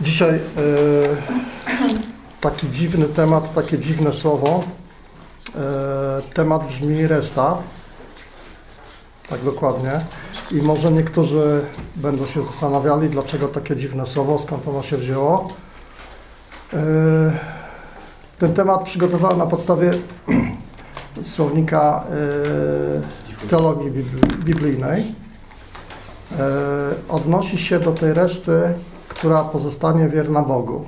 Dzisiaj e, taki dziwny temat, takie dziwne słowo. E, temat brzmi reszta. Tak dokładnie. I może niektórzy będą się zastanawiali, dlaczego takie dziwne słowo, skąd ono się wzięło. E, ten temat przygotowałem na podstawie słownika teologii bibli- biblijnej. Odnosi się do tej reszty, która pozostanie wierna Bogu.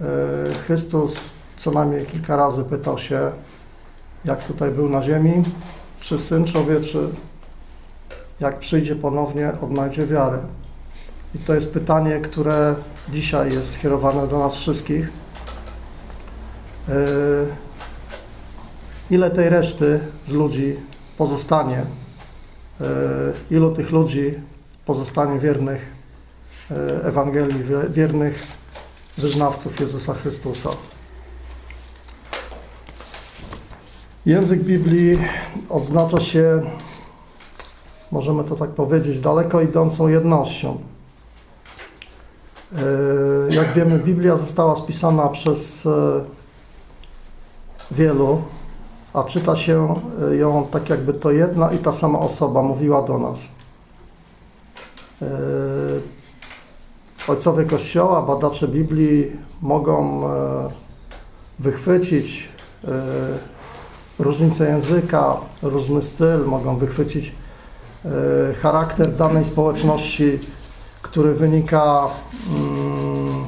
E, Chrystus co najmniej kilka razy pytał się, jak tutaj był na ziemi, czy Syn Człowieczy, jak przyjdzie ponownie, odnajdzie wiarę. I to jest pytanie, które dzisiaj jest skierowane do nas wszystkich. E, Ile tej reszty z ludzi pozostanie? E, Ilu tych ludzi pozostanie wiernych Ewangelii, wie- wiernych wyznawców Jezusa Chrystusa? Język Biblii odznacza się, możemy to tak powiedzieć, daleko idącą jednością. E, Jak wiemy, Biblia została spisana przez e, wielu, a czyta się e, ją tak, jakby to jedna i ta sama osoba mówiła do nas. Ojcowie Kościoła, badacze Biblii mogą e, wychwycić e, różnicę języka, różny styl, mogą wychwycić e, charakter danej społeczności, który wynika mm,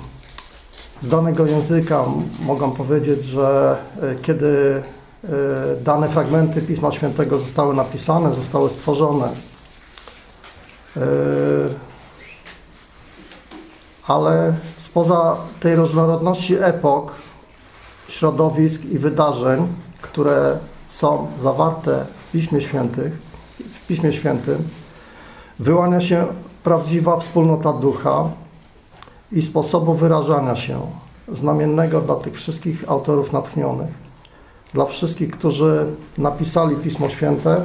z danego języka. Mogą powiedzieć, że kiedy dane fragmenty Pisma Świętego zostały napisane, zostały stworzone, ale spoza tej różnorodności epok, środowisk i wydarzeń, które są zawarte w Piśmie Świętych, w Piśmie Świętym, wyłania się prawdziwa wspólnota ducha i sposobu wyrażania się, znamiennego dla tych wszystkich autorów natchnionych, dla wszystkich, którzy napisali Pismo Święte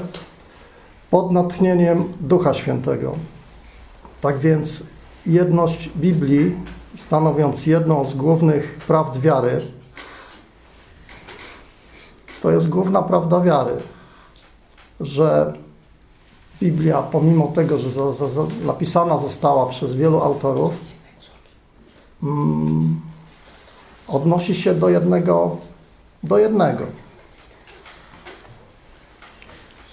pod natchnieniem Ducha Świętego. Tak więc jedność Biblii, stanowiąc jedną z głównych prawd wiary, to jest główna prawda wiary, że Biblia, pomimo tego, że za, za, za, napisana została przez wielu autorów, mm, odnosi się do jednego, do jednego.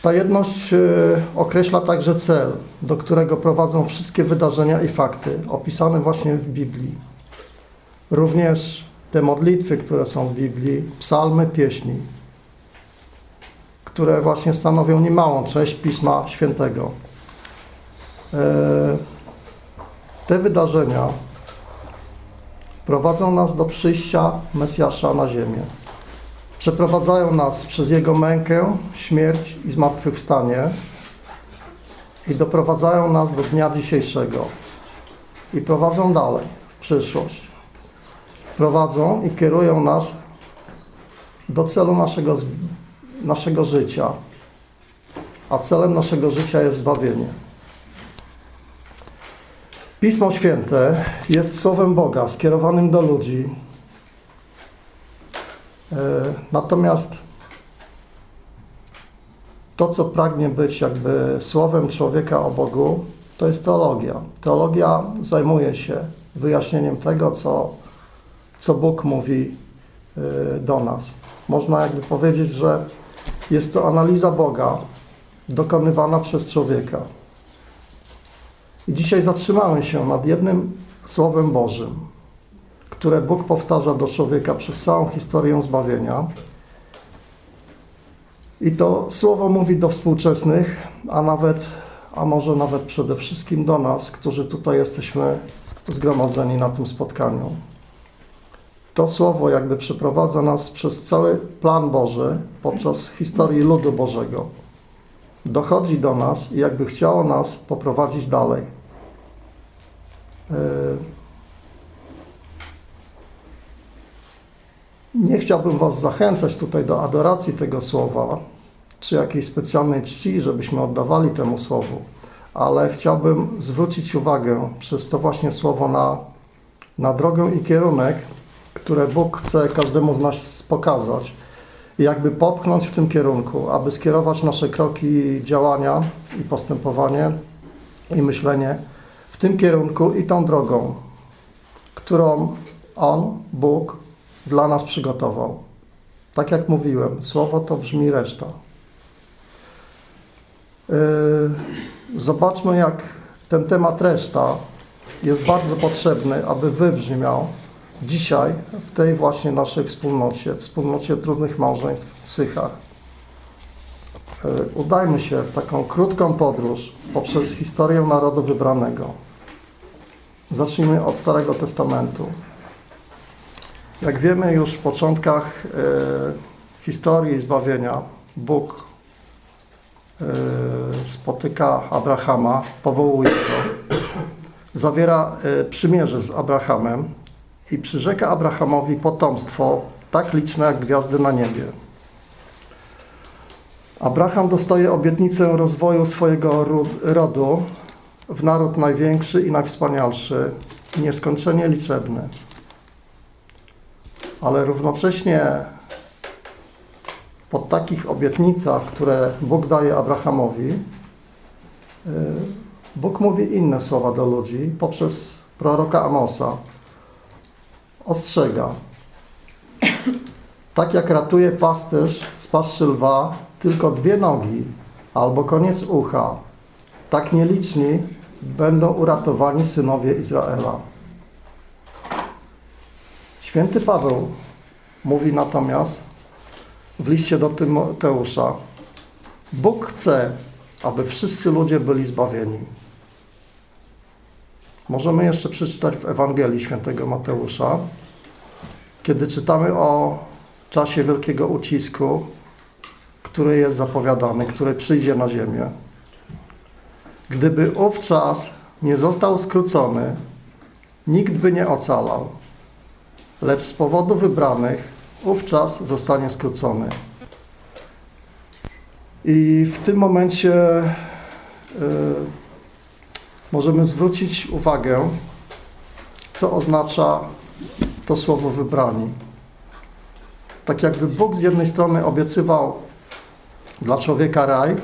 Ta jedność y, określa także cel, do którego prowadzą wszystkie wydarzenia i fakty opisane właśnie w Biblii. Również te modlitwy, które są w Biblii, psalmy, pieśni, które właśnie stanowią niemałą część Pisma Świętego. E, Te wydarzenia prowadzą nas do przyjścia Mesjasza na ziemię. Przeprowadzają nas przez Jego mękę, śmierć i zmartwychwstanie i doprowadzają nas do dnia dzisiejszego i prowadzą dalej w przyszłość. Prowadzą i kierują nas do celu naszego, naszego życia, a celem naszego życia jest zbawienie. Pismo Święte jest Słowem Boga skierowanym do ludzi, Natomiast to, co pragnie być jakby słowem człowieka o Bogu, to jest teologia. Teologia zajmuje się wyjaśnieniem tego, co, co Bóg mówi e, do nas. Można jakby powiedzieć, że jest to analiza Boga dokonywana przez człowieka. I dzisiaj zatrzymamy się nad jednym Słowem Bożym, które Bóg powtarza do człowieka przez całą historię zbawienia. I to słowo mówi do współczesnych, a nawet, a może nawet przede wszystkim do nas, którzy tutaj jesteśmy zgromadzeni na tym spotkaniu. To słowo jakby przeprowadza nas przez cały plan Boży podczas historii ludu Bożego. Dochodzi do nas i jakby chciało nas poprowadzić dalej. Yy, Nie chciałbym Was zachęcać tutaj do adoracji tego słowa, czy jakiejś specjalnej czci, żebyśmy oddawali temu słowu, ale chciałbym zwrócić uwagę przez to właśnie słowo na na drogę i kierunek, które Bóg chce każdemu z nas pokazać. Jakby popchnąć w tym kierunku, aby skierować nasze kroki, działania i postępowanie i myślenie w tym kierunku i tą drogą, którą On, Bóg, dla nas przygotował. Tak jak mówiłem, słowo to brzmi reszta. Yy, zobaczmy, jak ten temat reszta jest bardzo potrzebny, aby wybrzmiał dzisiaj w tej właśnie naszej wspólnocie, wspólnocie trudnych małżeństw w Sychach. Yy, udajmy się w taką krótką podróż poprzez historię narodu wybranego. Zacznijmy od Starego Testamentu. Jak wiemy już w początkach yy, historii zbawienia, Bóg spotyka Abrahama, powołuje go, zawiera przymierze z Abrahamem i przyrzeka Abrahamowi potomstwo tak liczne jak gwiazdy na niebie. Abraham dostaje obietnicę rozwoju swojego rodu w naród największy i najwspanialszy, nieskończenie liczebny. Ale równocześnie po takich obietnicach, które Bóg daje Abrahamowi, y, Bóg mówi inne słowa do ludzi poprzez proroka Amosa. Ostrzega. Tak jak ratuje pasterz z paszczy lwa tylko dwie nogi albo koniec ucha, tak nieliczni będą uratowani synowie Izraela. Święty Paweł mówi natomiast w liście do Tymoteusza Bóg chce, aby wszyscy ludzie byli zbawieni. Możemy jeszcze przeczytać w Ewangelii Świętego Mateusza, kiedy czytamy o czasie wielkiego ucisku, który jest zapowiadany, który przyjdzie na ziemię. Gdyby ów czas nie został skrócony, nikt by nie ocalał, lecz z powodu wybranych ów czas zostanie skrócony. I w tym momencie y, możemy zwrócić uwagę, co oznacza to słowo wybrani. Tak jakby Bóg z jednej strony obiecywał dla człowieka raj,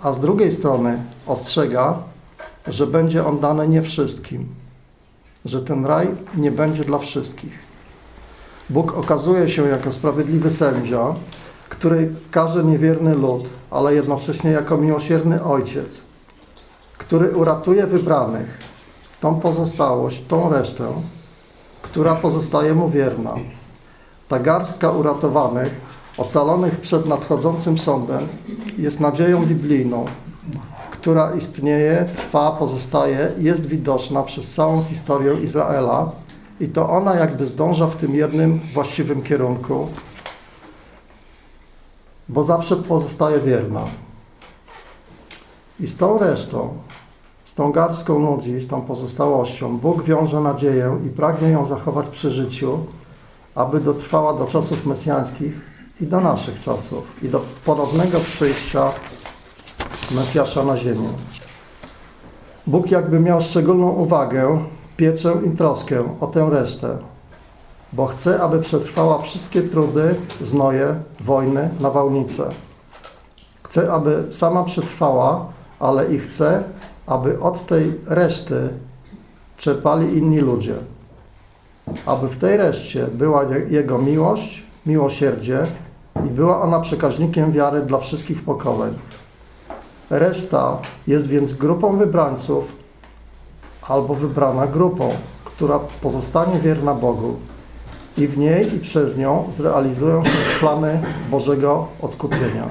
a z drugiej strony ostrzega, że będzie on dany nie wszystkim, że ten raj nie będzie dla wszystkich. Bóg okazuje się jako sprawiedliwy sędzia, który każe niewierny lud, ale jednocześnie jako miłosierny ojciec, który uratuje wybranych, tą pozostałość, tą resztę, która pozostaje mu wierna. Ta garstka uratowanych, ocalonych przed nadchodzącym sądem, jest nadzieją biblijną, która istnieje, trwa, pozostaje i jest widoczna przez całą historię Izraela, i to ona jakby zdąża w tym jednym właściwym kierunku, bo zawsze pozostaje wierna. I z tą resztą, z tą garstką ludzi, z tą pozostałością, Bóg wiąże nadzieję i pragnie ją zachować przy życiu, aby dotrwała do czasów mesjańskich i do naszych czasów, i do ponownego przyjścia Mesjasza na ziemię. Bóg jakby miał szczególną uwagę pieczę i troskę o tę resztę, bo chcę, aby przetrwała wszystkie trudy, znoje, wojny, nawałnice. Chcę, aby sama przetrwała, ale i chcę, aby od tej reszty czerpali inni ludzie. Aby w tej reszcie była Jego miłość, miłosierdzie i była ona przekaźnikiem wiary dla wszystkich pokoleń. Reszta jest więc grupą wybrańców, albo wybrana grupą, która pozostanie wierna Bogu i w niej i przez nią zrealizują się plany Bożego odkupienia.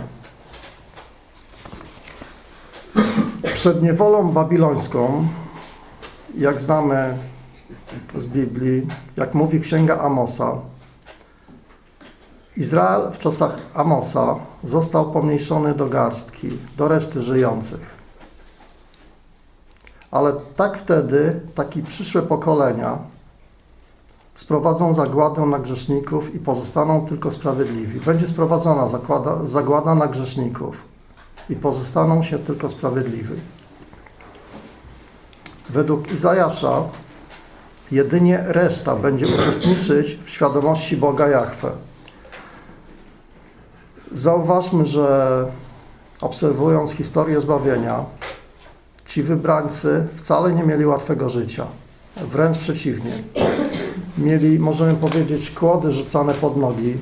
Przed niewolą babilońską, jak znamy z Biblii, jak mówi księga Amosa, Izrael w czasach Amosa został pomniejszony do garstki, do reszty żyjących. Ale tak wtedy, takie przyszłe pokolenia sprowadzą zagładę na grzeszników i pozostaną tylko sprawiedliwi. Będzie sprowadzona zagłada, zagłada na grzeszników i pozostaną się tylko sprawiedliwi. Według Izajasza Jedynie reszta będzie uczestniczyć w świadomości Boga Jahwe. Zauważmy, że obserwując historię zbawienia, ci wybrańcy wcale nie mieli łatwego życia. Wręcz przeciwnie. Mieli, możemy powiedzieć, kłody rzucane pod nogi,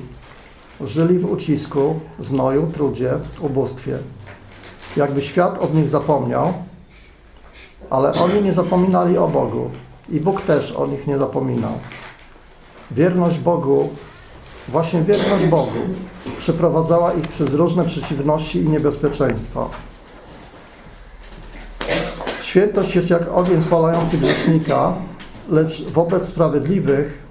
żyli w ucisku, znoju, trudzie, ubóstwie. Jakby świat od nich zapomniał, ale oni nie zapominali o Bogu i Bóg też o nich nie zapominał. Wierność Bogu, właśnie wierność Bogu, przeprowadzała ich przez różne przeciwności i niebezpieczeństwa. Świętość jest jak ogień spalający grzesznika, lecz wobec sprawiedliwych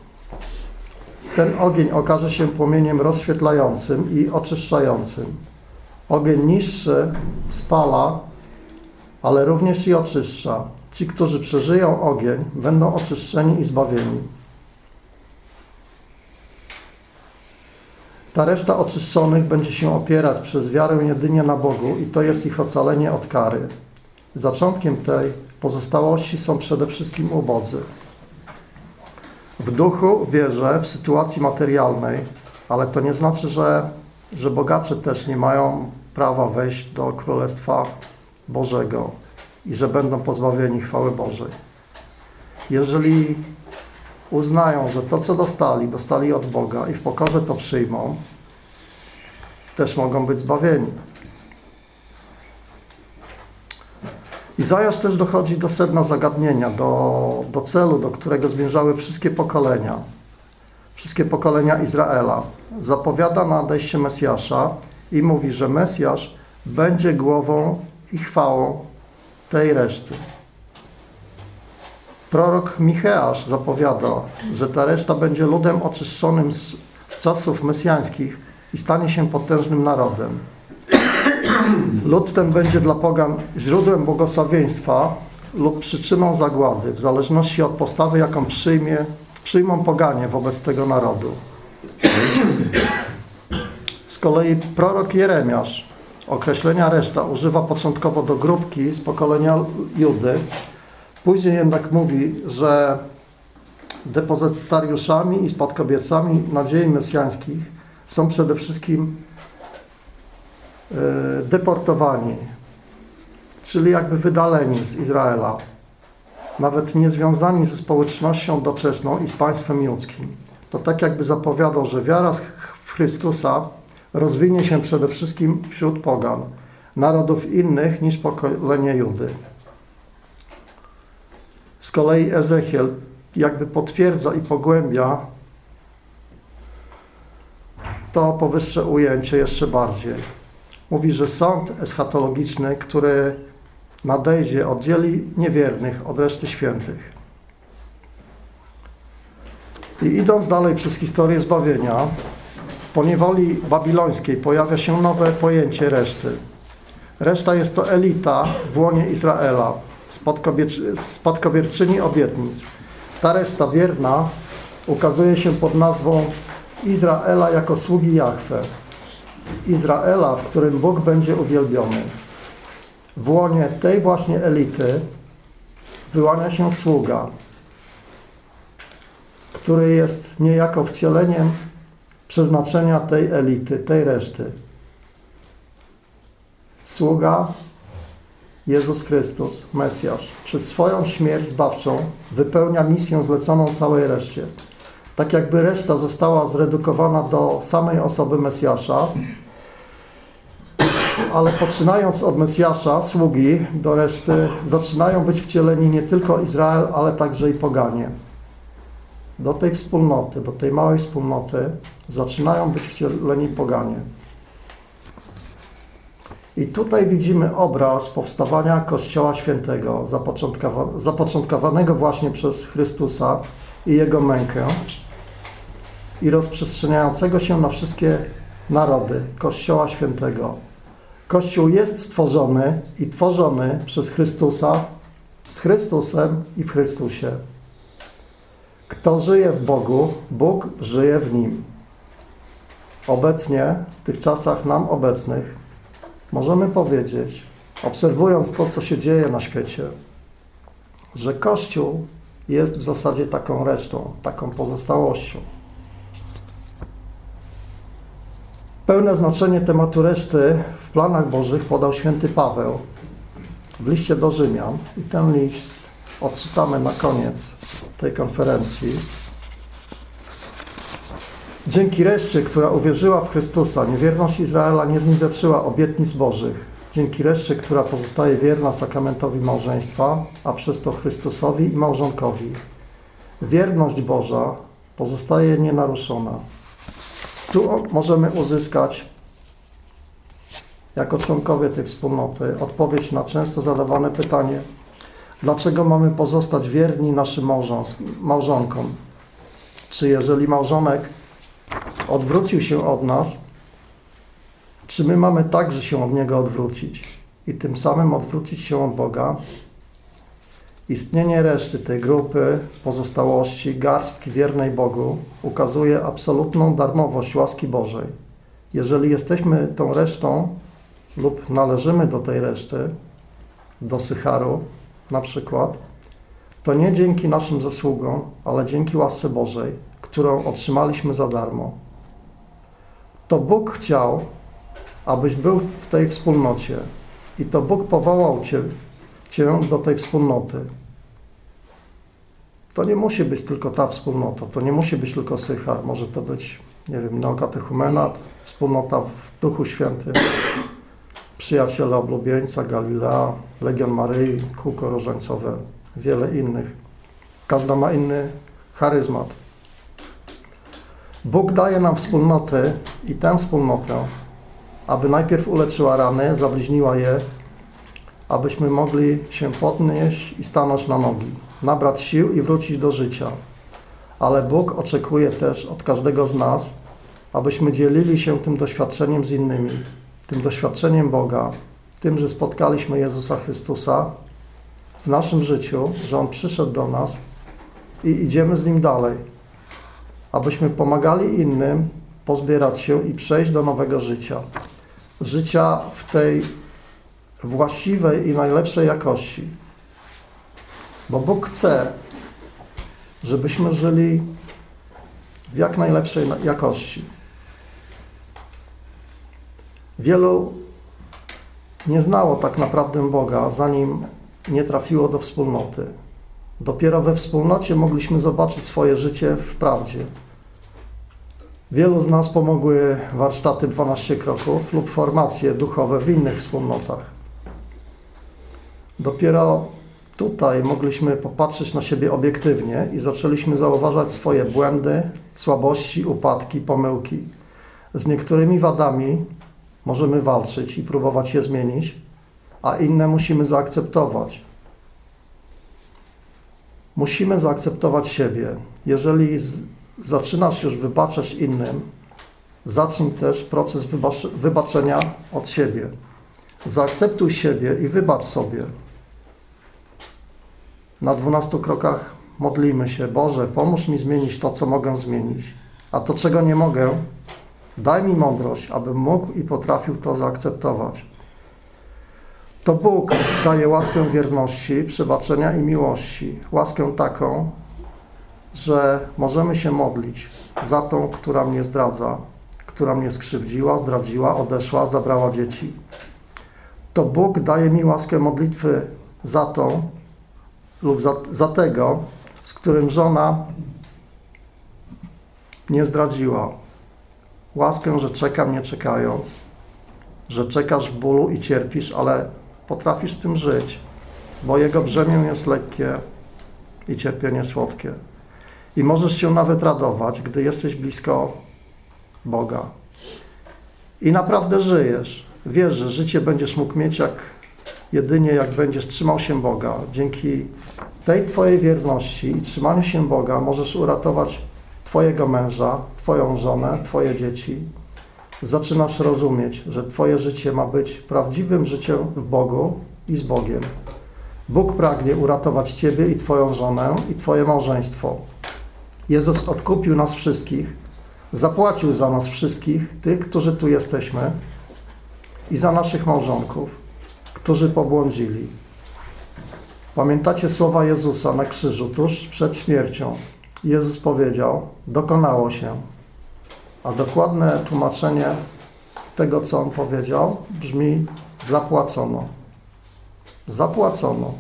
ten ogień okaże się płomieniem rozświetlającym i oczyszczającym. Ogień niższy spala, ale również i oczyszcza. Ci, którzy przeżyją ogień, będą oczyszczeni i zbawieni. Ta reszta oczyszczonych będzie się opierać przez wiarę jedynie na Bogu i to jest ich ocalenie od kary. Zaczątkiem tej pozostałości są przede wszystkim ubodzy. W duchu wierzę w sytuacji materialnej, ale to nie znaczy, że, że bogacze też nie mają prawa wejść do Królestwa Bożego i że będą pozbawieni chwały Bożej. Jeżeli uznają, że to, co dostali, dostali od Boga i w pokorze to przyjmą, też mogą być zbawieni. Izajasz też dochodzi do sedna zagadnienia, do, do celu, do którego zmierzały wszystkie pokolenia, wszystkie pokolenia Izraela. Zapowiada nadejście Mesjasza i mówi, że Mesjasz będzie głową i chwałą tej reszty. Prorok Micheasz zapowiada, że ta reszta będzie ludem oczyszczonym z, z czasów mesjańskich i stanie się potężnym narodem. Lud ten będzie dla pogan źródłem błogosławieństwa lub przyczyną zagłady, w zależności od postawy, jaką przyjmie, przyjmą poganie wobec tego narodu. Z kolei prorok Jeremiasz określenia reszta używa początkowo do grupki z pokolenia Judy, później jednak mówi, że depozytariuszami i spadkobiercami nadziei mesjańskich są przede wszystkim deportowani, czyli jakby wydaleni z Izraela, nawet nie związani ze społecznością doczesną i z państwem ludzkim. To tak jakby zapowiadał, że wiara w Chrystusa rozwinie się przede wszystkim wśród pogan, narodów innych niż pokolenie Judy. Z kolei Ezechiel jakby potwierdza i pogłębia to powyższe ujęcie jeszcze bardziej mówi, że sąd eschatologiczny, który nadejdzie, oddzieli niewiernych od reszty świętych. I idąc dalej przez historię zbawienia, po niewoli babilońskiej pojawia się nowe pojęcie reszty. Reszta jest to elita w łonie Izraela, spadkobierczyni obietnic. Ta reszta wierna ukazuje się pod nazwą Izraela jako sługi Jahwe. Izraela, w którym Bóg będzie uwielbiony. W łonie tej właśnie elity wyłania się sługa, który jest niejako wcieleniem przeznaczenia tej elity, tej reszty. Sługa Jezus Chrystus, Mesjasz, przez swoją śmierć zbawczą wypełnia misję zleconą całej reszcie. Tak jakby reszta została zredukowana do samej osoby Mesjasza, ale poczynając od Mesjasza, sługi, do reszty zaczynają być wcieleni nie tylko Izrael, ale także i poganie. Do tej wspólnoty, do tej małej wspólnoty zaczynają być wcieleni poganie. I tutaj widzimy obraz powstawania Kościoła Świętego, zapoczątkowanego właśnie przez Chrystusa i Jego mękę i rozprzestrzeniającego się na wszystkie narody Kościoła Świętego. Kościół jest stworzony i tworzony przez Chrystusa, z Chrystusem i w Chrystusie. Kto żyje w Bogu, Bóg żyje w nim. Obecnie, w tych czasach nam obecnych, możemy powiedzieć, obserwując to, co się dzieje na świecie, że Kościół jest w zasadzie taką resztą, taką pozostałością. Pełne znaczenie tematu reszty w planach Bożych podał święty Paweł w liście do Rzymian i ten list odczytamy na koniec tej konferencji. Dzięki reszcie, która uwierzyła w Chrystusa, niewierność Izraela nie zniweczyła obietnic Bożych. Dzięki reszcie, która pozostaje wierna sakramentowi małżeństwa, a przez to Chrystusowi i małżonkowi. Wierność Boża pozostaje nienaruszona. Tu możemy uzyskać, jako członkowie tej wspólnoty, odpowiedź na często zadawane pytanie, dlaczego mamy pozostać wierni naszym małżonkom? Czy jeżeli małżonek odwrócił się od nas, czy my mamy także się od Niego odwrócić i tym samym odwrócić się od Boga? Istnienie reszty tej grupy pozostałości, garstki wiernej Bogu ukazuje absolutną darmowość łaski Bożej. Jeżeli jesteśmy tą resztą lub należymy do tej reszty, do Sycharu na przykład, to nie dzięki naszym zasługom, ale dzięki łasce Bożej, którą otrzymaliśmy za darmo. To Bóg chciał, abyś był w tej wspólnocie i to Bóg powołał Cię, cię do tej wspólnoty. To nie musi być tylko ta wspólnota, to nie musi być tylko Sychar, może to być, nie wiem, Neokatechumenat, wspólnota w Duchu Świętym, Przyjaciele Oblubieńca, Galilea, Legion Maryi, Kółko Różańcowe, wiele innych. Każda ma inny charyzmat. Bóg daje nam wspólnotę i tę wspólnotę, aby najpierw uleczyła rany, zabliźniła je, abyśmy mogli się podnieść i stanąć na nogi nabrać sił i wrócić do życia. Ale Bóg oczekuje też od każdego z nas, abyśmy dzielili się tym doświadczeniem z innymi, tym doświadczeniem Boga, tym, że spotkaliśmy Jezusa Chrystusa w naszym życiu, że On przyszedł do nas i idziemy z Nim dalej, abyśmy pomagali innym pozbierać się i przejść do nowego życia. Życia w tej właściwej i najlepszej jakości bo Bóg chce, żebyśmy żyli w jak najlepszej jakości. Wielu nie znało tak naprawdę Boga, zanim nie trafiło do wspólnoty. Dopiero we wspólnocie mogliśmy zobaczyć swoje życie w prawdzie. Wielu z nas pomogły warsztaty 12 kroków lub formacje duchowe w innych wspólnotach. Dopiero Tutaj mogliśmy popatrzeć na siebie obiektywnie i zaczęliśmy zauważać swoje błędy, słabości, upadki, pomyłki. Z niektórymi wadami możemy walczyć i próbować je zmienić, a inne musimy zaakceptować. Musimy zaakceptować siebie. Jeżeli zaczynasz już wybaczać innym, zacznij też proces wybaczenia od siebie. Zaakceptuj siebie i wybacz sobie. Na dwunastu krokach modlimy się, Boże, pomóż mi zmienić to, co mogę zmienić, a to, czego nie mogę, daj mi mądrość, abym mógł i potrafił to zaakceptować. To Bóg daje łaskę wierności, przebaczenia i miłości. Łaskę taką, że możemy się modlić za tą, która mnie zdradza, która mnie skrzywdziła, zdradziła, odeszła, zabrała dzieci. To Bóg daje mi łaskę modlitwy za tą, lub za, za tego, z którym żona nie zdradziła. Łaskę, że czekam nie czekając, że czekasz w bólu i cierpisz, ale potrafisz z tym żyć, bo jego brzemię jest lekkie i cierpienie słodkie. I możesz się nawet radować, gdy jesteś blisko Boga. I naprawdę żyjesz. Wiesz, że życie będziesz mógł mieć jak jedynie jak będziesz trzymał się Boga. Dzięki tej Twojej wierności i trzymaniu się Boga możesz uratować Twojego męża, Twoją żonę, Twoje dzieci. Zaczynasz rozumieć, że Twoje życie ma być prawdziwym życiem w Bogu i z Bogiem. Bóg pragnie uratować Ciebie i Twoją żonę i Twoje małżeństwo. Jezus odkupił nas wszystkich, zapłacił za nas wszystkich, tych, którzy tu jesteśmy i za naszych małżonków którzy pobłądzili. Pamiętacie słowa Jezusa na krzyżu tuż przed śmiercią? Jezus powiedział: Dokonało się. A dokładne tłumaczenie tego, co on powiedział, brzmi: Zapłacono. Zapłacono.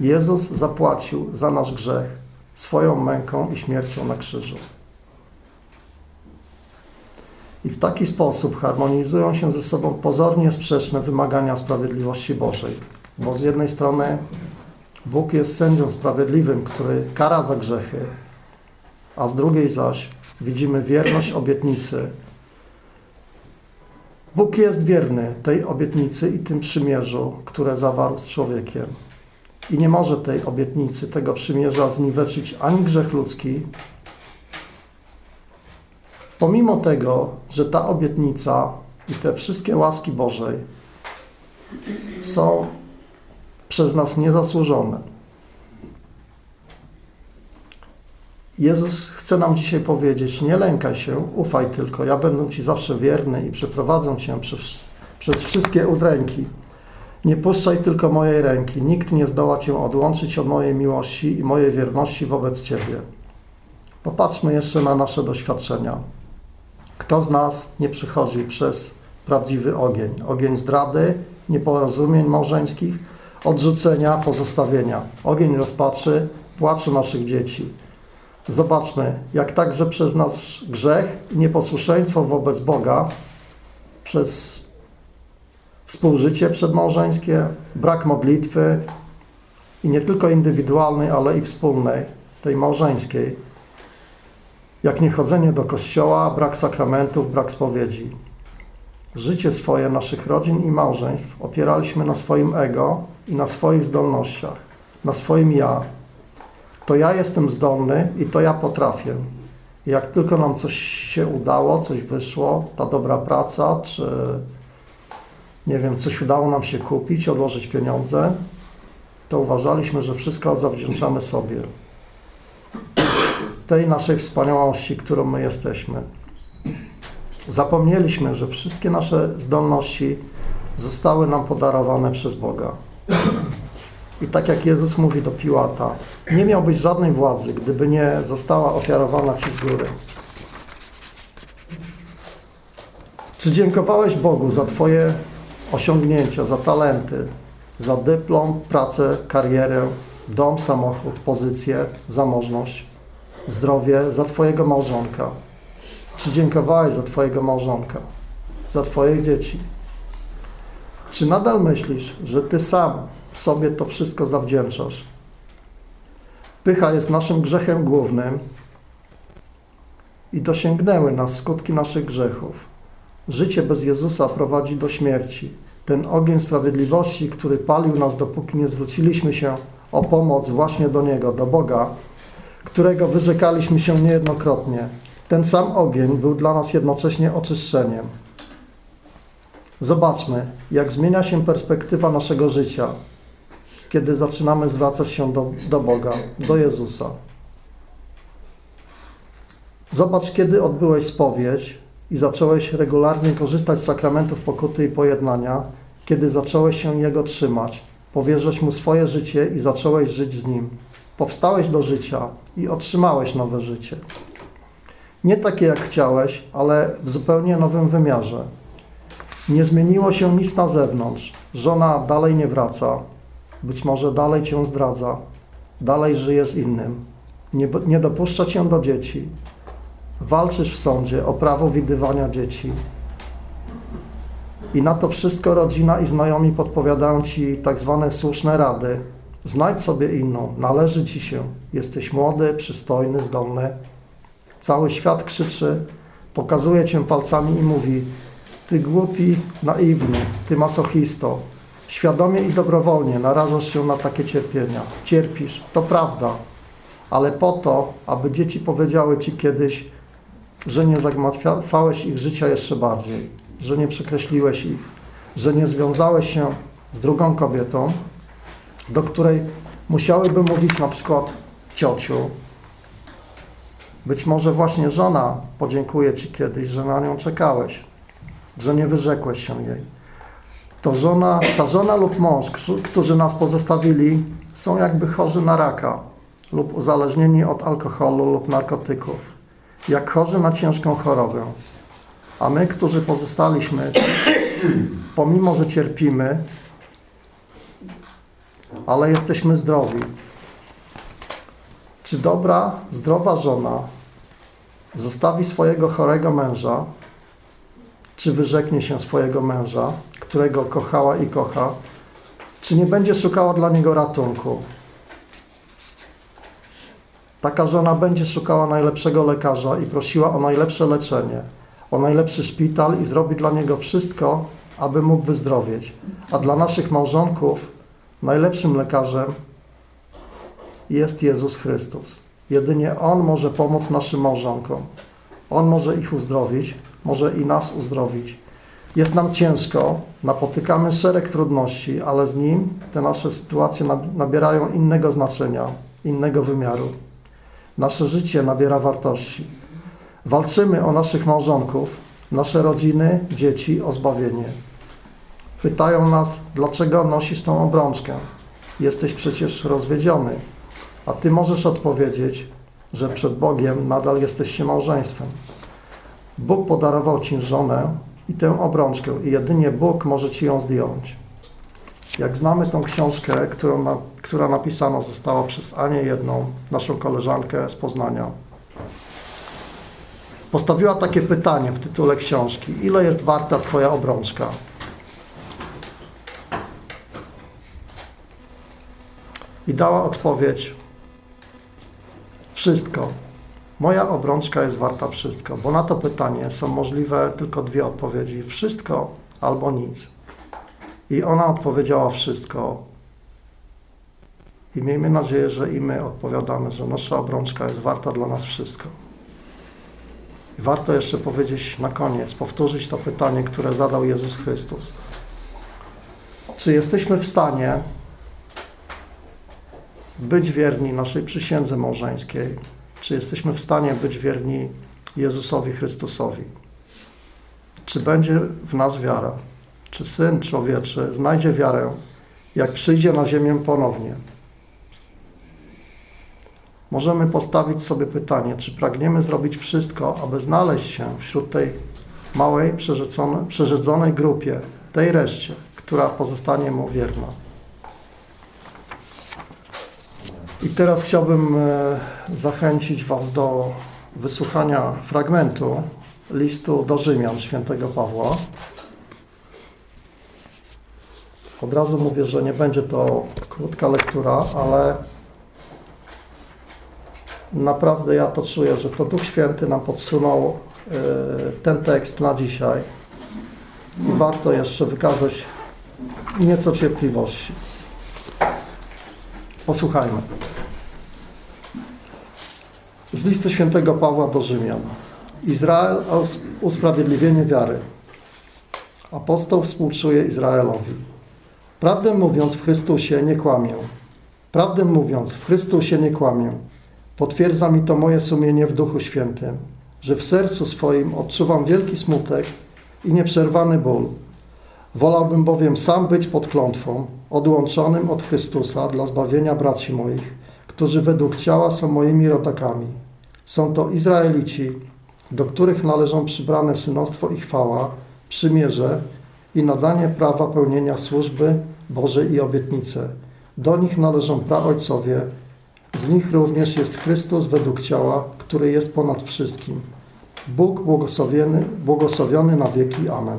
Jezus zapłacił za nasz grzech swoją męką i śmiercią na krzyżu. I w taki sposób harmonizują się ze sobą pozornie sprzeczne wymagania sprawiedliwości Bożej. Bo z jednej strony Bóg jest sędzią sprawiedliwym, który kara za grzechy, a z drugiej zaś widzimy wierność obietnicy. Bóg jest wierny tej obietnicy i tym przymierzu, które zawarł z człowiekiem. I nie może tej obietnicy, tego przymierza zniweczyć ani grzech ludzki, pomimo tego, że ta obietnica i te wszystkie łaski Bożej są przez nas niezasłużone. Jezus chce nam dzisiaj powiedzieć: Nie lękaj się, ufaj tylko. Ja będę Ci zawsze wierny i przeprowadzę Cię przez, przez wszystkie udręki. Nie puszczaj tylko mojej ręki. Nikt nie zdoła Cię odłączyć od mojej miłości i mojej wierności wobec Ciebie. Popatrzmy jeszcze na nasze doświadczenia. Kto z nas nie przychodzi przez prawdziwy ogień? Ogień zdrady, nieporozumień małżeńskich, odrzucenia, pozostawienia. Ogień rozpaczy, płaczu naszych dzieci. Zobaczmy, jak także przez nasz grzech i nieposłuszeństwo wobec Boga, przez współżycie przedmałżeńskie, brak modlitwy i nie tylko indywidualnej, ale i wspólnej, tej małżeńskiej, jak niechodzenie do kościoła, brak sakramentów, brak spowiedzi. Życie swoje naszych rodzin i małżeństw opieraliśmy na swoim ego i na swoich zdolnościach, na swoim ja. To ja jestem zdolny i to ja potrafię. Jak tylko nam coś się udało, coś wyszło, ta dobra praca, czy nie wiem, coś udało nam się kupić, odłożyć pieniądze, to uważaliśmy, że wszystko zawdzięczamy sobie. Tej naszej wspaniałości, którą my jesteśmy. Zapomnieliśmy, że wszystkie nasze zdolności zostały nam podarowane przez Boga. I tak jak Jezus mówi do Piłata, nie miałbyś żadnej władzy, gdyby nie została ofiarowana Ci z góry. Czy dziękowałeś Bogu za Twoje osiągnięcia, za talenty, za dyplom, pracę, karierę, dom, samochód, pozycję, zamożność, zdrowie, za Twojego małżonka? Czy dziękowałeś za Twojego małżonka, za Twoje dzieci? Czy nadal myślisz, że Ty sam sobie to wszystko zawdzięczasz? Pycha jest naszym grzechem głównym i dosięgnęły nas skutki naszych grzechów. Życie bez Jezusa prowadzi do śmierci. Ten ogień sprawiedliwości, który palił nas, dopóki nie zwróciliśmy się o pomoc właśnie do Niego, do Boga, którego wyrzekaliśmy się niejednokrotnie. Ten sam ogień był dla nas jednocześnie oczyszczeniem. Zobaczmy, jak zmienia się perspektywa naszego życia, kiedy zaczynamy zwracać się do, do Boga, do Jezusa. Zobacz, kiedy odbyłeś spowiedź i zacząłeś regularnie korzystać z sakramentów pokuty i pojednania, kiedy zacząłeś się Jego trzymać, powierzyłeś Mu swoje życie i zacząłeś żyć z Nim. Powstałeś do życia i otrzymałeś nowe życie. Nie takie jak chciałeś, ale w zupełnie nowym wymiarze. Nie zmieniło się nic na zewnątrz. Żona dalej nie wraca. Być może dalej cię zdradza. Dalej żyje z innym. Nie, nie dopuszcza cię do dzieci. Walczysz w sądzie o prawo widywania dzieci. I na to wszystko rodzina i znajomi podpowiadają ci tak zwane słuszne rady. Znajdź sobie inną, należy ci się. Jesteś młody, przystojny, zdolny. Cały świat krzyczy, pokazuje cię palcami i mówi: Ty głupi, naiwny, ty masochisto. Świadomie i dobrowolnie narażasz się na takie cierpienia. Cierpisz, to prawda, ale po to, aby dzieci powiedziały ci kiedyś, że nie zagmatwałeś ich życia jeszcze bardziej, że nie przekreśliłeś ich, że nie związałeś się z drugą kobietą, do której musiałyby mówić na przykład ciociu. Być może właśnie żona podziękuje Ci kiedyś, że na nią czekałeś, że nie wyrzekłeś się jej. to żona, ta żona lub mąż, którzy nas pozostawili, są jakby chorzy na raka lub uzależnieni od alkoholu lub narkotyków, jak chorzy na ciężką chorobę. A my, którzy pozostaliśmy, pomimo że cierpimy, ale jesteśmy zdrowi. Czy dobra, zdrowa żona zostawi swojego chorego męża, czy wyrzeknie się swojego męża, którego kochała i kocha, czy nie będzie szukała dla niego ratunku? Taka żona będzie szukała najlepszego lekarza i prosiła o najlepsze leczenie, o najlepszy szpital i zrobi dla niego wszystko, aby mógł wyzdrowieć. A dla naszych małżonków najlepszym lekarzem jest Jezus Chrystus. Jedynie On może pomóc naszym małżonkom. On może ich uzdrowić, może i nas uzdrowić. Jest nam ciężko, napotykamy szereg trudności, ale z Nim te nasze sytuacje nabierają innego znaczenia, innego wymiaru. Nasze życie nabiera wartości. Walczymy o naszych małżonków, nasze rodziny, dzieci o zbawienie. Pytają nas, dlaczego nosisz tą obrączkę? Jesteś przecież rozwiedziony. A ty możesz odpowiedzieć, że przed Bogiem nadal jesteście małżeństwem. Bóg podarował ci żonę i tę obrączkę i jedynie Bóg może ci ją zdjąć. Jak znamy tą książkę, którą która napisana została przez Anię jedną, naszą koleżankę z Poznania, postawiła takie pytanie w tytule książki: Ile jest warta Twoja obrączka? I dała odpowiedź: Wszystko. Moja obrączka jest warta wszystko, bo na to pytanie są możliwe tylko dwie odpowiedzi: wszystko albo nic. I ona odpowiedziała wszystko. I miejmy nadzieję, że i my odpowiadamy, że nasza obrączka jest warta dla nas wszystko. I warto jeszcze powiedzieć na koniec, powtórzyć to pytanie, które zadał Jezus Chrystus. Czy jesteśmy w stanie być wierni naszej przysiędze małżeńskiej? Czy jesteśmy w stanie być wierni Jezusowi Chrystusowi? Czy będzie w nas wiara? Czy Syn Człowieczy znajdzie wiarę, jak przyjdzie na ziemię ponownie? Możemy postawić sobie pytanie, czy pragniemy zrobić wszystko, aby znaleźć się wśród tej małej, przerzedzonej grupie, tej reszcie, która pozostanie mu wierna. I teraz chciałbym e, zachęcić Was do wysłuchania fragmentu listu do Rzymian świętego Pawła. Od razu mówię, że nie będzie to krótka lektura, ale naprawdę ja to czuję, że to Duch Święty nam podsunął e, ten tekst na dzisiaj i warto jeszcze wykazać nieco cierpliwości. Posłuchajmy. Z listu świętego Pawła do Rzymian. Izrael usprawiedliwienie wiary. Apostoł współczuje Izraelowi. Prawdę mówiąc w Chrystusie nie kłamię. Prawdę mówiąc w Chrystusie nie kłamię. Potwierdza mi to moje sumienie w Duchu Świętym, że w sercu swoim odczuwam wielki smutek i nieprzerwany ból. Wolałbym bowiem sam być pod klątwą, odłączonym od Chrystusa dla zbawienia braci moich, którzy według ciała są moimi rodakami. Są to Izraelici, do których należą przybrane synostwo i chwała, przymierze i nadanie prawa pełnienia służby Bożej i obietnice. Do nich należą praojcowie, z nich również jest Chrystus według ciała, który jest ponad wszystkim. Bóg błogosławiony, błogosławiony na wieki. Amen.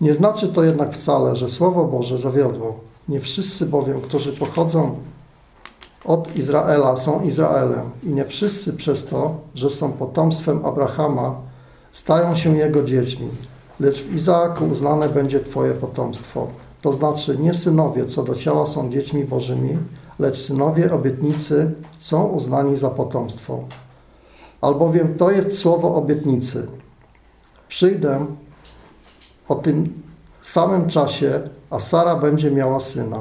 Nie znaczy to jednak wcale, że Słowo Boże zawiodło. Nie wszyscy bowiem, którzy pochodzą od Izraela, są Izraelem i nie wszyscy przez to, że są potomstwem Abrahama, stają się jego dziećmi, lecz w Izaaku uznane będzie Twoje potomstwo. To znaczy nie synowie co do ciała są dziećmi Bożymi, lecz synowie obietnicy są uznani za potomstwo. Albowiem to jest słowo obietnicy. Przyjdę o tym samym czasie, a Sara będzie miała syna.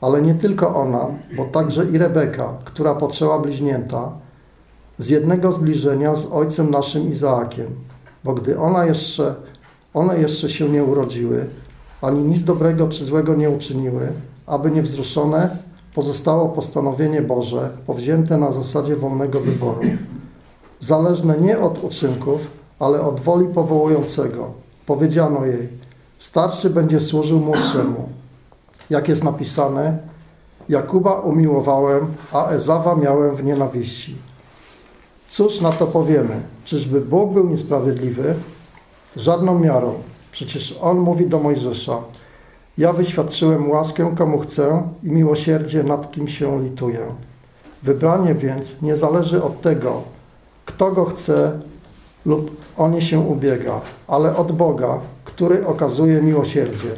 Ale nie tylko ona, bo także i Rebeka, która poczęła bliźnięta, z jednego zbliżenia z ojcem naszym Izaakiem. Bo gdy ona jeszcze, one jeszcze się nie urodziły, ani nic dobrego czy złego nie uczyniły, aby niewzruszone pozostało postanowienie Boże, powzięte na zasadzie wolnego wyboru, zależne nie od uczynków, ale od woli powołującego. Powiedziano jej, starszy będzie służył młodszemu. Jak jest napisane, Jakuba umiłowałem, a Ezawa miałem w nienawiści. Cóż na to powiemy? Czyżby Bóg był niesprawiedliwy? Żadną miarą. Przecież On mówi do Mojżesza, ja wyświadczyłem łaskę komu chcę i miłosierdzie nad kim się lituję. Wybranie więc nie zależy od tego, kto go chce lub o nie się ubiega, ale od Boga, który okazuje miłosierdzie.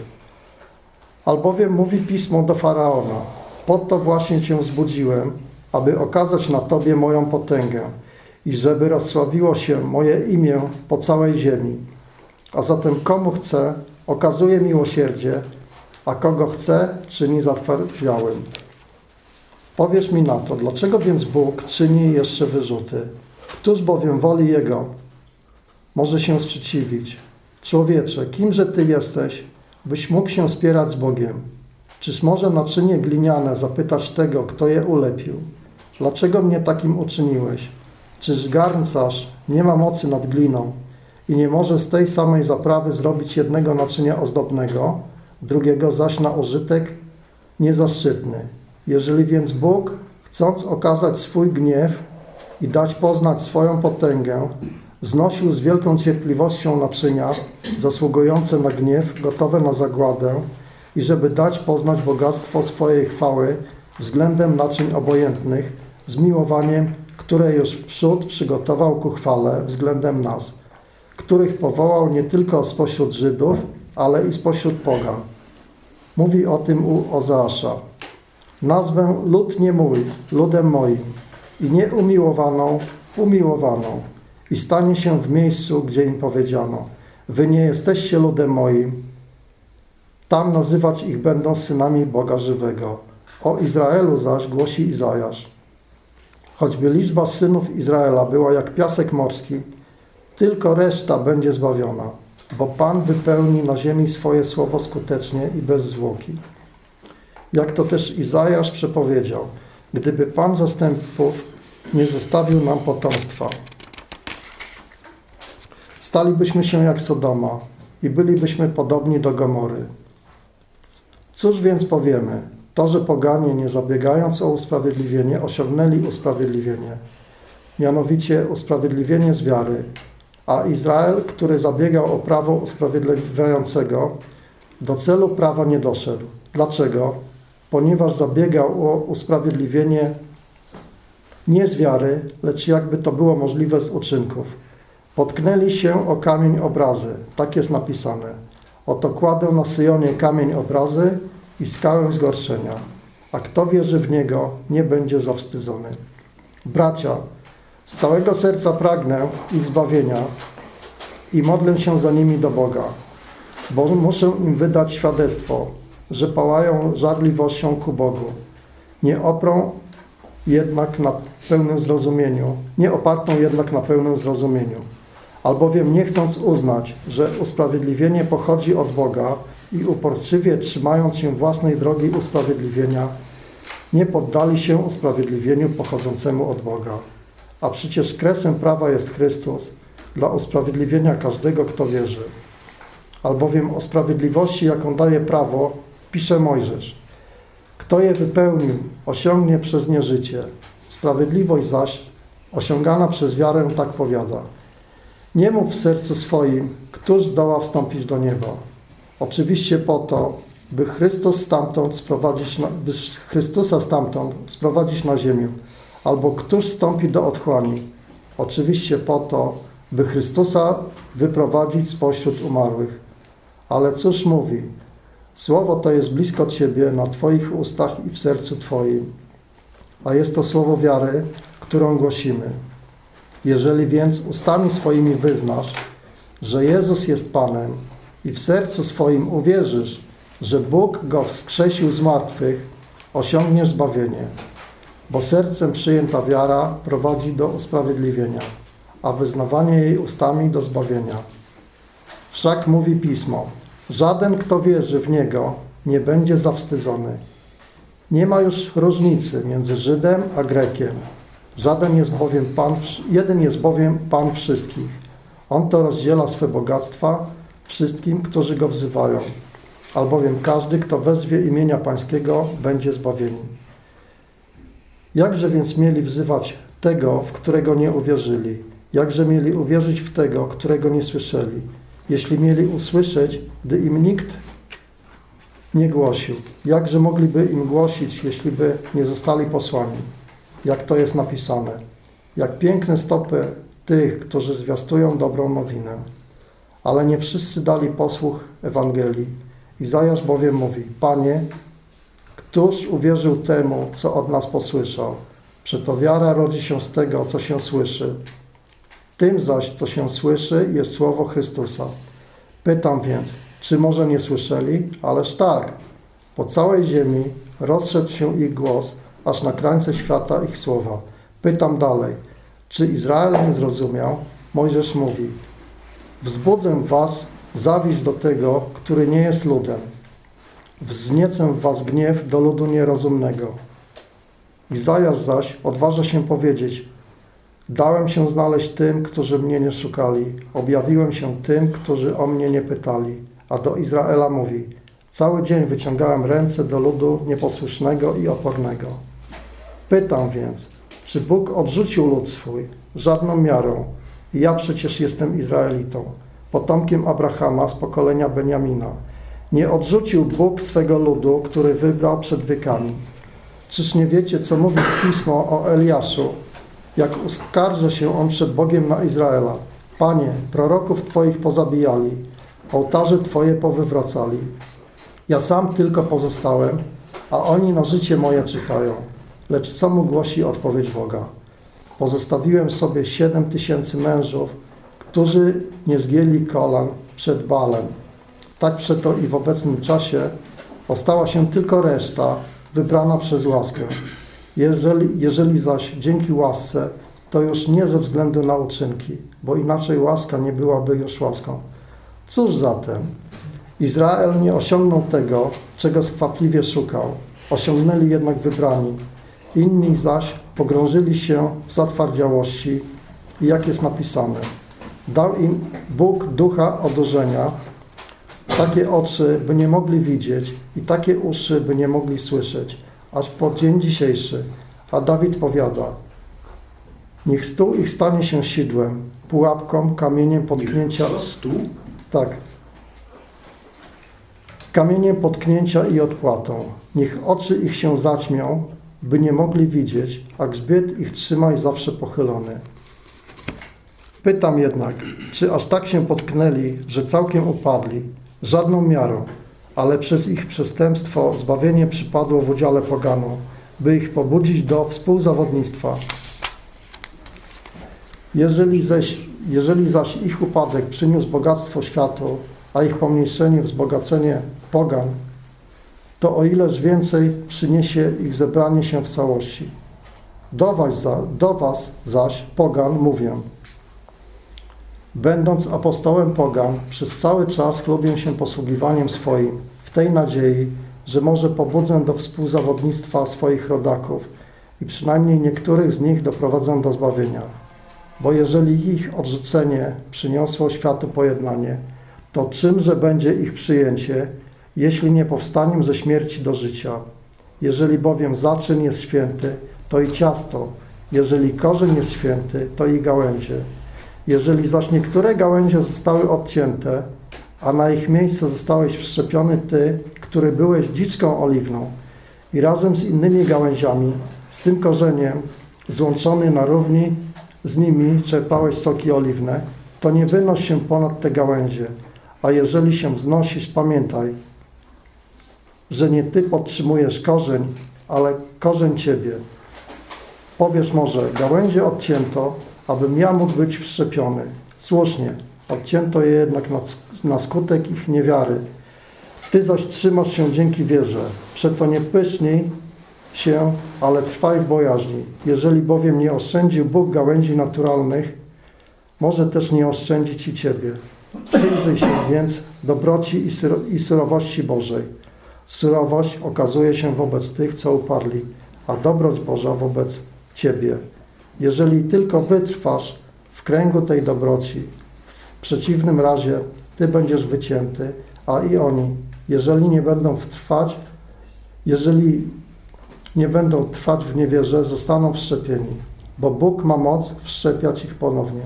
Albowiem mówi pismo do Faraona, po to właśnie Cię wzbudziłem, aby okazać na Tobie moją potęgę i żeby rozsławiło się moje imię po całej ziemi. A zatem komu chce, okazuje miłosierdzie, a kogo chce, czyni zatwardziałym. Powiesz mi na to, dlaczego więc Bóg czyni jeszcze wyrzuty? Któż bowiem woli Jego może się sprzeciwić? Człowiecze, kimże Ty jesteś, byś mógł się spierać z Bogiem? Czyż może naczynie gliniane zapytać tego, kto je ulepił? Dlaczego mnie takim uczyniłeś? Czyż garncarz nie ma mocy nad gliną i nie może z tej samej zaprawy zrobić jednego naczynia ozdobnego, drugiego zaś na użytek niezaszczytny? Jeżeli więc Bóg, chcąc okazać swój gniew i dać poznać swoją potęgę, znosił z wielką cierpliwością naczynia, zasługujące na gniew, gotowe na zagładę, i żeby dać poznać bogactwo swojej chwały względem naczyń obojętnych, z miłowaniem, które już wprzód przygotował ku chwale względem nas, których powołał nie tylko spośród Żydów, ale i spośród pogan. Mówi o tym u Ozeasza. Nazwę lud nie mój, ludem moim i nieumiłowaną, umiłowaną i stanie się w miejscu, gdzie im powiedziano Wy nie jesteście ludem moim, tam nazywać ich będą synami Boga żywego. O Izraelu zaś głosi Izajasz. Choćby liczba synów Izraela była jak piasek morski, tylko reszta będzie zbawiona, bo Pan wypełni na ziemi swoje słowo skutecznie i bez zwłoki. Jak to też Izajasz przepowiedział, gdyby Pan zastępów nie zostawił nam potomstwa, stalibyśmy się jak Sodoma i bylibyśmy podobni do Gomory. Cóż więc powiemy? To, że poganie, nie zabiegając o usprawiedliwienie, osiągnęli usprawiedliwienie, mianowicie usprawiedliwienie z wiary, a Izrael, który zabiegał o prawo usprawiedliwiającego, do celu prawa nie doszedł. Dlaczego? Ponieważ zabiegał o usprawiedliwienie nie z wiary, lecz jakby to było możliwe z uczynków. Potknęli się o kamień obrazy, tak jest napisane. Oto kładę na Syjonie kamień obrazy i skałę zgorszenia, a kto wierzy w Niego, nie będzie zawstydzony. Bracia, z całego serca pragnę ich zbawienia i modlę się za nimi do Boga, bo muszę im wydać świadectwo, że pałają żarliwością ku Bogu. Nie oprą jednak na pełnym zrozumieniu, nie opartą jednak na pełnym zrozumieniu albowiem nie chcąc uznać, że usprawiedliwienie pochodzi od Boga i uporczywie trzymając się własnej drogi usprawiedliwienia, nie poddali się usprawiedliwieniu pochodzącemu od Boga. A przecież kresem prawa jest Chrystus dla usprawiedliwienia każdego, kto wierzy. Albowiem o sprawiedliwości, jaką daje prawo, pisze Mojżesz. Kto je wypełnił, osiągnie przez nie życie. Sprawiedliwość zaś, osiągana przez wiarę, tak powiada – nie mów w sercu swoim, któż zdoła wstąpić do nieba. Oczywiście po to, by Chrystus stamtąd sprowadzić na, by Chrystusa stamtąd sprowadzić na ziemię, albo któż stąpi do otchłani. Oczywiście po to, by Chrystusa wyprowadzić spośród umarłych. Ale cóż mówi? Słowo to jest blisko Ciebie, na Twoich ustach i w sercu Twoim. A jest to słowo wiary, którą głosimy. Jeżeli więc ustami swoimi wyznasz, że Jezus jest Panem i w sercu swoim uwierzysz, że Bóg Go wskrzesił z martwych, osiągniesz zbawienie, bo sercem przyjęta wiara prowadzi do usprawiedliwienia, a wyznawanie jej ustami do zbawienia. Wszak mówi Pismo, Żaden, kto wierzy w Niego, nie będzie zawstydzony. Nie ma już różnicy między Żydem a Grekiem. Żaden jest bowiem Pan, jeden jest bowiem Pan wszystkich. On to rozdziela swe bogactwa wszystkim, którzy Go wzywają. Albowiem każdy, kto wezwie imienia Pańskiego, będzie zbawieni. Jakże więc mieli wzywać tego, w którego nie uwierzyli? Jakże mieli uwierzyć w tego, którego nie słyszeli? Jeśli mieli usłyszeć, gdy im nikt nie głosił, jakże mogliby im głosić, jeśli by nie zostali posłani? Jak to jest napisane? Jak piękne stopy tych, którzy zwiastują dobrą nowinę. Ale nie wszyscy dali posłuch Ewangelii. Izajasz bowiem mówi, Panie, któż uwierzył temu, co od nas posłyszał? Przeto wiara rodzi się z tego, co się słyszy. Tym zaś, co się słyszy, jest słowo Chrystusa. Pytam więc, czy może nie słyszeli? Ależ tak. Po całej ziemi rozszedł się ich głos, aż na krańce świata ich słowa. Pytam dalej, czy Izrael nie zrozumiał? Mojżesz mówi, wzbudzę was zawiść do tego, który nie jest ludem. Wzniecę w was gniew do ludu nierozumnego. Izajasz zaś odważa się powiedzieć, dałem się znaleźć tym, którzy mnie nie szukali, objawiłem się tym, którzy o mnie nie pytali. A do Izraela mówi, cały dzień wyciągałem ręce do ludu nieposłusznego i opornego. Pytam więc, czy Bóg odrzucił lud swój? Żadną miarą. Ja przecież jestem Izraelitą, potomkiem Abrahama z pokolenia Beniamina. Nie odrzucił Bóg swego ludu, który wybrał przed wiekami. Czyż nie wiecie, co mówi Pismo o Eliaszu, jak uskarże się on przed Bogiem na Izraela? Panie, proroków Twoich pozabijali, ołtarze Twoje powywracali. Ja sam tylko pozostałem, a oni na życie moje czyhają. Lecz co mu głosi odpowiedź Boga? Pozostawiłem sobie siedem tysięcy mężów, którzy nie zgięli kolan przed Balem. Tak przeto i w obecnym czasie ostała się tylko reszta, wybrana przez łaskę. Jeżeli, jeżeli zaś dzięki łasce, to już nie ze względu na uczynki, bo inaczej łaska nie byłaby już łaską. Cóż zatem? Izrael nie osiągnął tego, czego skwapliwie szukał. Osiągnęli jednak wybrani. Inni zaś pogrążyli się w zatwardziałości i jak jest napisane, dał im Bóg ducha odurzenia, takie oczy, by nie mogli widzieć i takie uszy, by nie mogli słyszeć, aż po dzień dzisiejszy. A Dawid powiada, niech stół ich stanie się sidłem, pułapką, kamieniem potknięcia. Co, stół? Tak. Kamieniem potknięcia i odpłatą. Niech oczy ich się zaćmią, by nie mogli widzieć, a grzbiet ich trzymaj zawsze pochylony. Pytam jednak, czy aż tak się potknęli, że całkiem upadli, żadną miarą, ale przez ich przestępstwo zbawienie przypadło w udziale poganom, by ich pobudzić do współzawodnictwa. Jeżeli, zaś, jeżeli zaś ich upadek przyniósł bogactwo światu, a ich pomniejszenie wzbogacenie pogan, to o ileż więcej przyniesie ich zebranie się w całości. Do was, za, do was zaś, pogan, mówię. Będąc apostołem pogan, przez cały czas chlubię się posługiwaniem swoim, w tej nadziei, że może pobudzę do współzawodnictwa swoich rodaków i przynajmniej niektórych z nich doprowadzę do zbawienia. Bo jeżeli ich odrzucenie przyniosło światu pojednanie, to czymże będzie ich przyjęcie, jeśli nie powstaniem ze śmierci do życia? Jeżeli bowiem zaczyn jest święty, to i ciasto, jeżeli korzeń jest święty, to i gałęzie. Jeżeli zaś niektóre gałęzie zostały odcięte, a na ich miejsce zostałeś wszczepiony ty, który byłeś dziczką oliwną i razem z innymi gałęziami, z tym korzeniem, złączony na równi z nimi czerpałeś soki oliwne, to nie wynoś się ponad te gałęzie, a jeżeli się wznosisz, pamiętaj, że nie ty podtrzymujesz korzeń, ale korzeń ciebie. Powiesz może, gałęzie odcięto, abym ja mógł być wszczepiony. Słusznie, odcięto je jednak na, na skutek ich niewiary. Ty zaś trzymasz się dzięki wierze. Przeto nie pysznij się, ale trwaj w bojaźni. Jeżeli bowiem nie oszczędził Bóg gałęzi naturalnych, może też nie oszczędzić i Ciebie. Przyjrzyj się więc dobroci i, surowości Bożej. Surowość okazuje się wobec tych, co uparli, a dobroć Boża wobec Ciebie. Jeżeli tylko wytrwasz w kręgu tej dobroci, w przeciwnym razie Ty będziesz wycięty, a i oni, jeżeli nie będą wtrwać, jeżeli nie będą trwać w niewierze, zostaną wszczepieni, bo Bóg ma moc wszczepiać ich ponownie.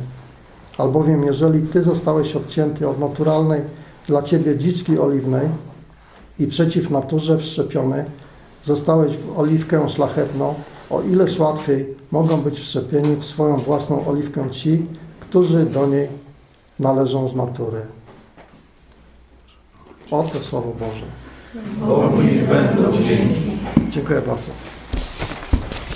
Albowiem jeżeli Ty zostałeś odcięty od naturalnej dla Ciebie dziczki oliwnej i przeciw naturze wszczepiony, zostałeś w oliwkę szlachetną, o ileż łatwiej mogą być wszczepieni w swoją własną oliwkę ci, którzy do niej należą z natury. Oto Słowo Boże. Bogu niech będą dzięki. Dziękuję bardzo.